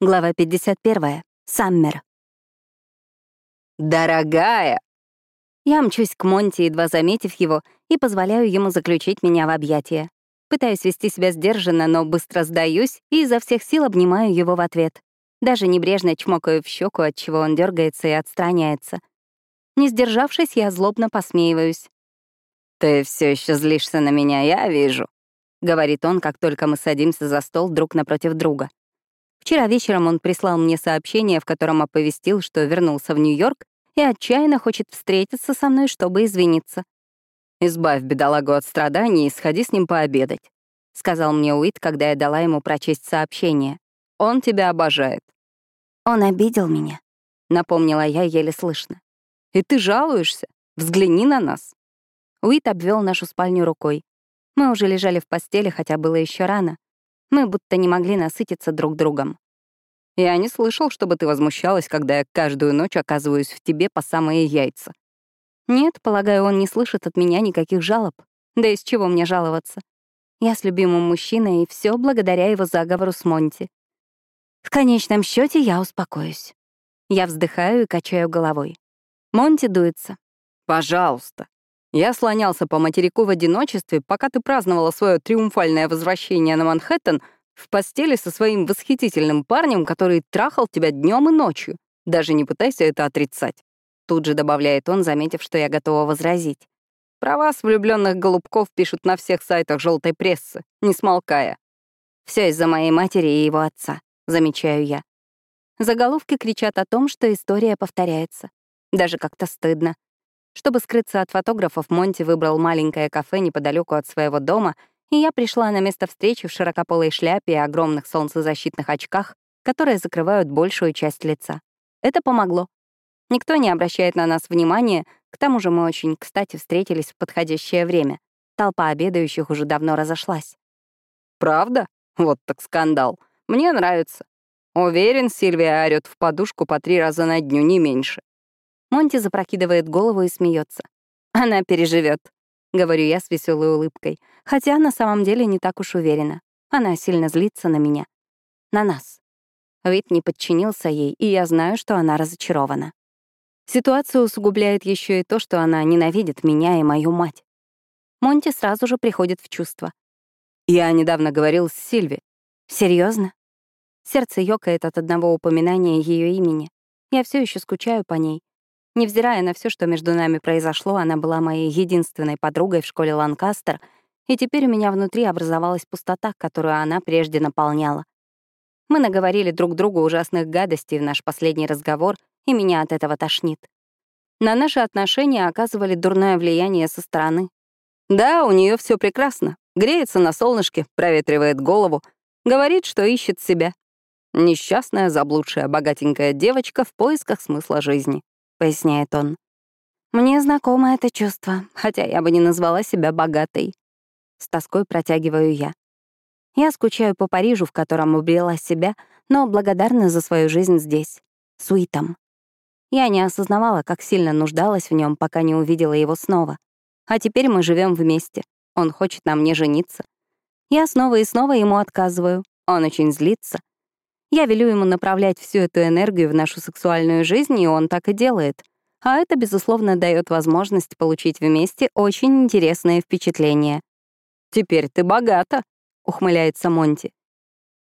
Глава 51. Саммер. «Дорогая!» Я мчусь к Монти, едва заметив его, и позволяю ему заключить меня в объятия. Пытаюсь вести себя сдержанно, но быстро сдаюсь и изо всех сил обнимаю его в ответ. Даже небрежно чмокаю в щеку, от чего он дергается и отстраняется. Не сдержавшись, я злобно посмеиваюсь. «Ты все еще злишься на меня, я вижу», — говорит он, как только мы садимся за стол друг напротив друга. Вчера вечером он прислал мне сообщение, в котором оповестил, что вернулся в Нью-Йорк и отчаянно хочет встретиться со мной, чтобы извиниться. «Избавь бедолагу от страданий и сходи с ним пообедать», — сказал мне Уит, когда я дала ему прочесть сообщение. «Он тебя обожает». «Он обидел меня», — напомнила я еле слышно. «И ты жалуешься? Взгляни на нас». Уит обвел нашу спальню рукой. Мы уже лежали в постели, хотя было еще рано. Мы будто не могли насытиться друг другом. Я не слышал, чтобы ты возмущалась, когда я каждую ночь оказываюсь в тебе по самые яйца. Нет, полагаю, он не слышит от меня никаких жалоб. Да из чего мне жаловаться? Я с любимым мужчиной, и все благодаря его заговору с Монти. В конечном счете я успокоюсь. Я вздыхаю и качаю головой. Монти дуется. «Пожалуйста. Я слонялся по материку в одиночестве, пока ты праздновала свое триумфальное возвращение на Манхэттен в постели со своим восхитительным парнем, который трахал тебя днем и ночью. Даже не пытайся это отрицать. Тут же добавляет он, заметив, что я готова возразить. Про вас, влюбленных голубков, пишут на всех сайтах желтой прессы, не смолкая. Все из-за моей матери и его отца, замечаю я. Заголовки кричат о том, что история повторяется. Даже как-то стыдно. Чтобы скрыться от фотографов, Монти выбрал маленькое кафе неподалеку от своего дома, и я пришла на место встречи в широкополой шляпе и огромных солнцезащитных очках, которые закрывают большую часть лица. Это помогло. Никто не обращает на нас внимания, к тому же мы очень, кстати, встретились в подходящее время. Толпа обедающих уже давно разошлась. «Правда? Вот так скандал. Мне нравится. Уверен, Сильвия орёт в подушку по три раза на дню, не меньше. Монти запрокидывает голову и смеется. Она переживет, говорю я с веселой улыбкой, хотя на самом деле не так уж уверена. Она сильно злится на меня. На нас. Вид не подчинился ей, и я знаю, что она разочарована. Ситуацию усугубляет еще и то, что она ненавидит меня и мою мать. Монти сразу же приходит в чувство. Я недавно говорил с Сильви. Серьезно? Сердце ёкает от одного упоминания ее имени. Я все еще скучаю по ней, Невзирая на все, что между нами произошло, она была моей единственной подругой в школе Ланкастер, и теперь у меня внутри образовалась пустота, которую она прежде наполняла. Мы наговорили друг другу ужасных гадостей в наш последний разговор, и меня от этого тошнит. На наши отношения оказывали дурное влияние со стороны. Да, у нее все прекрасно. Греется на солнышке, проветривает голову, говорит, что ищет себя. Несчастная, заблудшая, богатенькая девочка в поисках смысла жизни. — поясняет он. «Мне знакомо это чувство, хотя я бы не назвала себя богатой». С тоской протягиваю я. Я скучаю по Парижу, в котором обрела себя, но благодарна за свою жизнь здесь, с Уитом. Я не осознавала, как сильно нуждалась в нем, пока не увидела его снова. А теперь мы живем вместе. Он хочет на мне жениться. Я снова и снова ему отказываю. Он очень злится. Я велю ему направлять всю эту энергию в нашу сексуальную жизнь, и он так и делает. А это, безусловно, дает возможность получить вместе очень интересные впечатления. «Теперь ты богата», — ухмыляется Монти.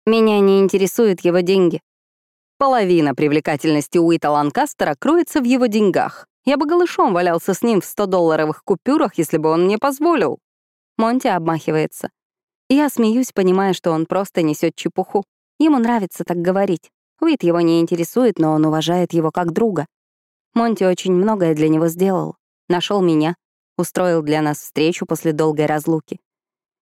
«Меня не интересуют его деньги». Половина привлекательности Уита Ланкастера кроется в его деньгах. Я бы голышом валялся с ним в 100-долларовых купюрах, если бы он мне позволил. Монти обмахивается. Я смеюсь, понимая, что он просто несет чепуху. Ему нравится так говорить. Уит его не интересует, но он уважает его как друга. Монти очень многое для него сделал. Нашел меня, устроил для нас встречу после долгой разлуки.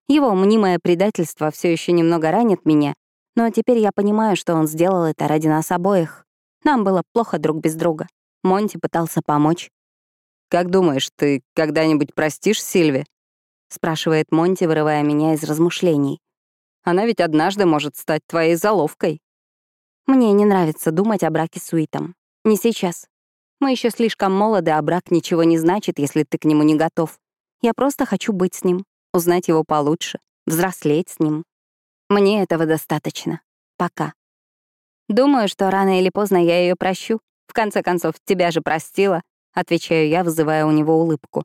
Его мнимое предательство все еще немного ранит меня, но теперь я понимаю, что он сделал это ради нас обоих. Нам было плохо друг без друга. Монти пытался помочь. «Как думаешь, ты когда-нибудь простишь Сильви?» — спрашивает Монти, вырывая меня из размышлений. Она ведь однажды может стать твоей заловкой. Мне не нравится думать о браке с Уитом. Не сейчас. Мы еще слишком молоды, а брак ничего не значит, если ты к нему не готов. Я просто хочу быть с ним, узнать его получше, взрослеть с ним. Мне этого достаточно. Пока. Думаю, что рано или поздно я ее прощу. В конце концов, тебя же простила, отвечаю я, вызывая у него улыбку.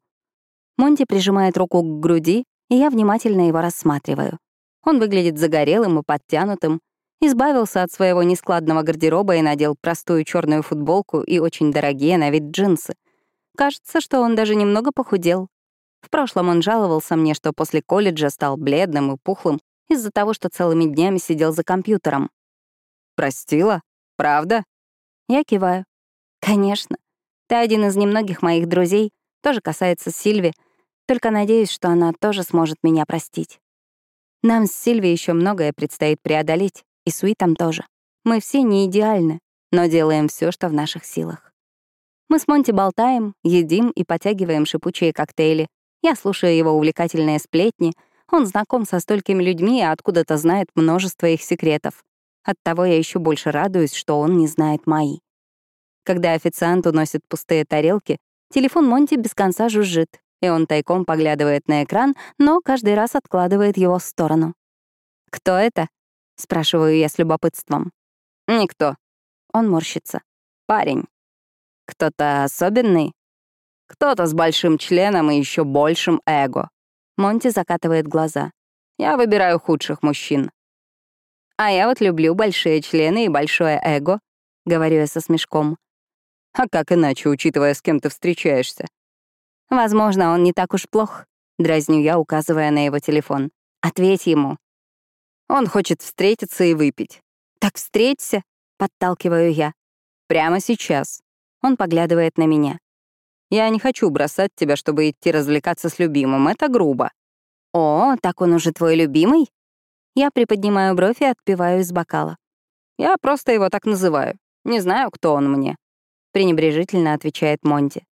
Монти прижимает руку к груди, и я внимательно его рассматриваю. Он выглядит загорелым и подтянутым, избавился от своего нескладного гардероба и надел простую черную футболку и очень дорогие на вид джинсы. Кажется, что он даже немного похудел. В прошлом он жаловался мне, что после колледжа стал бледным и пухлым из-за того, что целыми днями сидел за компьютером. «Простила? Правда?» Я киваю. «Конечно. Ты один из немногих моих друзей, тоже касается Сильви, только надеюсь, что она тоже сможет меня простить. Нам с Сильви еще многое предстоит преодолеть, и с Уитом тоже. Мы все не идеальны, но делаем все, что в наших силах. Мы с Монти болтаем, едим и потягиваем шипучие коктейли. Я слушаю его увлекательные сплетни. Он знаком со столькими людьми и откуда-то знает множество их секретов. Оттого я еще больше радуюсь, что он не знает мои. Когда официант уносит пустые тарелки, телефон Монти без конца жужжит, и он тайком поглядывает на экран, но каждый раз откладывает его в сторону. «Кто это?» — спрашиваю я с любопытством. «Никто». Он морщится. «Парень». «Кто-то особенный?» «Кто-то с большим членом и еще большим эго». Монти закатывает глаза. «Я выбираю худших мужчин». «А я вот люблю большие члены и большое эго», — говорю я со смешком. «А как иначе, учитывая, с кем ты встречаешься?» Возможно, он не так уж плох, дразню я, указывая на его телефон. Ответь ему. Он хочет встретиться и выпить. Так встреться, подталкиваю я. Прямо сейчас. Он поглядывает на меня. Я не хочу бросать тебя, чтобы идти развлекаться с любимым. Это грубо. О, так он уже твой любимый? Я приподнимаю бровь и отпиваю из бокала. Я просто его так называю. Не знаю, кто он мне. Пренебрежительно отвечает Монти.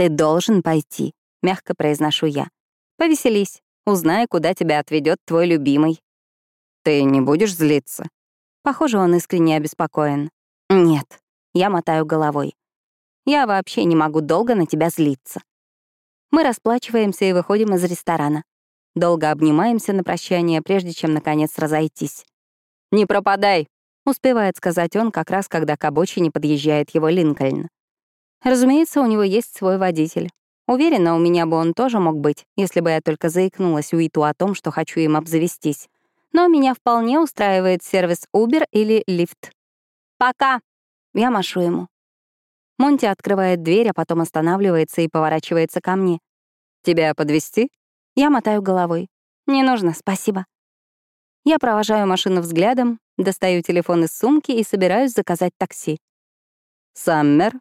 «Ты должен пойти», — мягко произношу я. «Повеселись, узнай, куда тебя отведет твой любимый». «Ты не будешь злиться?» Похоже, он искренне обеспокоен. «Нет», — я мотаю головой. «Я вообще не могу долго на тебя злиться». Мы расплачиваемся и выходим из ресторана. Долго обнимаемся на прощание, прежде чем, наконец, разойтись. «Не пропадай», — успевает сказать он, как раз когда к обочине подъезжает его Линкольн. Разумеется, у него есть свой водитель. Уверена, у меня бы он тоже мог быть, если бы я только заикнулась Уиту о том, что хочу им обзавестись. Но меня вполне устраивает сервис Uber или Lyft. «Пока!» — я машу ему. Монти открывает дверь, а потом останавливается и поворачивается ко мне. «Тебя подвести? Я мотаю головой. «Не нужно, спасибо». Я провожаю машину взглядом, достаю телефон из сумки и собираюсь заказать такси. «Саммер?»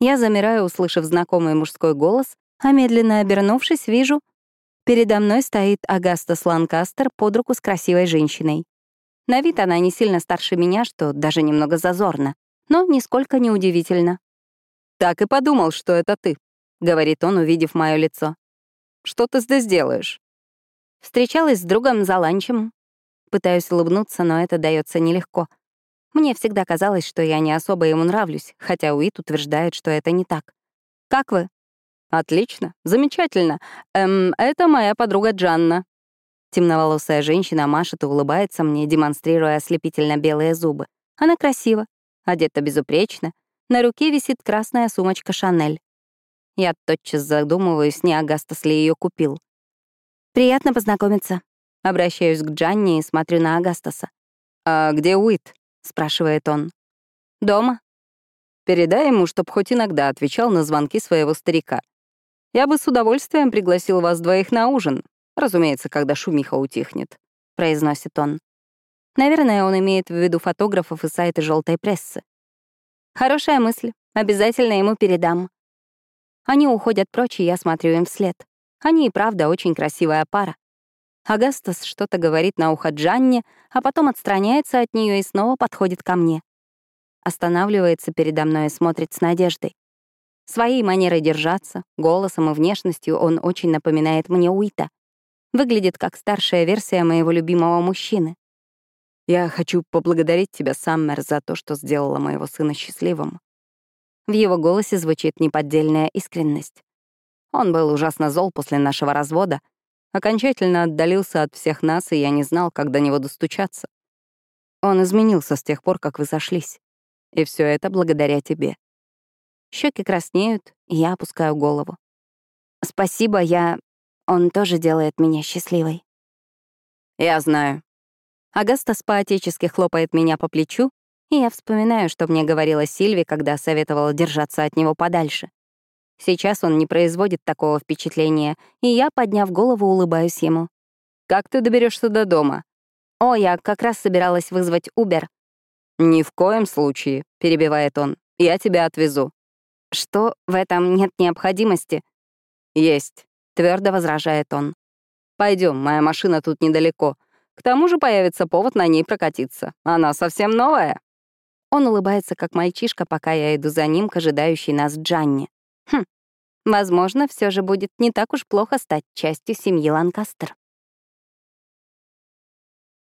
Я замираю, услышав знакомый мужской голос, а медленно обернувшись, вижу, передо мной стоит Агастас Ланкастер под руку с красивой женщиной. На вид она не сильно старше меня, что даже немного зазорно, но нисколько не удивительно. «Так и подумал, что это ты», — говорит он, увидев мое лицо. «Что ты здесь делаешь?» Встречалась с другом за ланчем. Пытаюсь улыбнуться, но это дается нелегко — мне всегда казалось, что я не особо ему нравлюсь, хотя Уит утверждает, что это не так. «Как вы?» «Отлично, замечательно. Эм, это моя подруга Джанна». Темноволосая женщина машет и улыбается мне, демонстрируя ослепительно белые зубы. Она красива, одета безупречно, на руке висит красная сумочка «Шанель». Я тотчас задумываюсь, не Агастас ли ее купил. «Приятно познакомиться». Обращаюсь к Джанне и смотрю на Агастаса. «А где Уит?» — спрашивает он. «Дома?» «Передай ему, чтоб хоть иногда отвечал на звонки своего старика. Я бы с удовольствием пригласил вас двоих на ужин, разумеется, когда шумиха утихнет», — произносит он. Наверное, он имеет в виду фотографов и сайты желтой прессы. Хорошая мысль, обязательно ему передам. Они уходят прочь, и я смотрю им вслед. Они и правда очень красивая пара. Агастас что-то говорит на ухо Джанне, а потом отстраняется от нее и снова подходит ко мне. Останавливается передо мной и смотрит с надеждой. Своей манерой держаться, голосом и внешностью он очень напоминает мне Уита. Выглядит как старшая версия моего любимого мужчины. «Я хочу поблагодарить тебя, Саммер, за то, что сделала моего сына счастливым». В его голосе звучит неподдельная искренность. Он был ужасно зол после нашего развода, окончательно отдалился от всех нас, и я не знал, как до него достучаться. Он изменился с тех пор, как вы сошлись. И все это благодаря тебе. Щеки краснеют, и я опускаю голову. Спасибо, я... Он тоже делает меня счастливой. Я знаю. Агастас поотечески хлопает меня по плечу, и я вспоминаю, что мне говорила Сильви, когда советовала держаться от него подальше. Сейчас он не производит такого впечатления, и я, подняв голову, улыбаюсь ему. «Как ты доберешься до дома?» «О, я как раз собиралась вызвать Убер». «Ни в коем случае», — перебивает он. «Я тебя отвезу». «Что, в этом нет необходимости?» «Есть», — твердо возражает он. Пойдем, моя машина тут недалеко. К тому же появится повод на ней прокатиться. Она совсем новая». Он улыбается, как мальчишка, пока я иду за ним к ожидающей нас Джанне. Хм, возможно, все же будет не так уж плохо стать частью семьи Ланкастер.